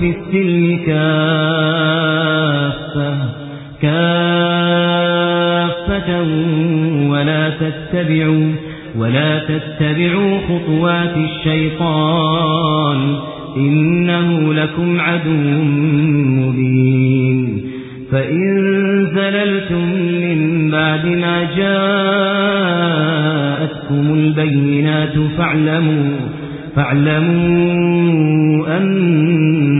في السلم كافة كافة ولا تتبعوا ولا تتبعوا خطوات الشيطان إنه لكم عدو مبين. فإن زللتم من بعد ما جاءتكم البينات فاعلموا فاعلموا أن